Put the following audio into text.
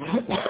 Yeah.